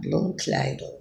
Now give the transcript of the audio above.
Blomkleider